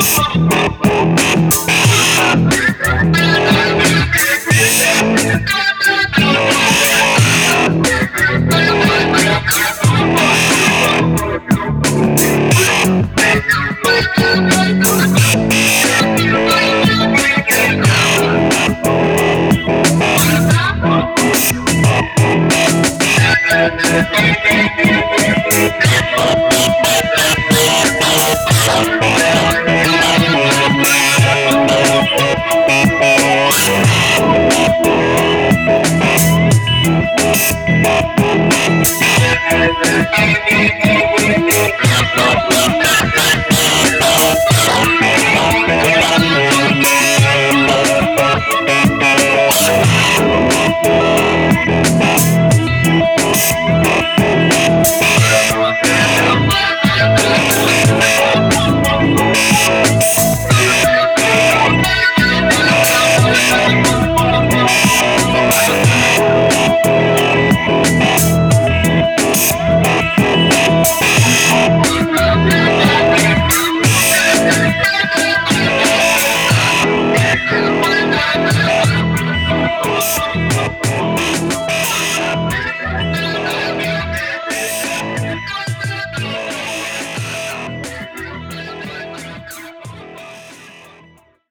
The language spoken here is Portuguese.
Vamos!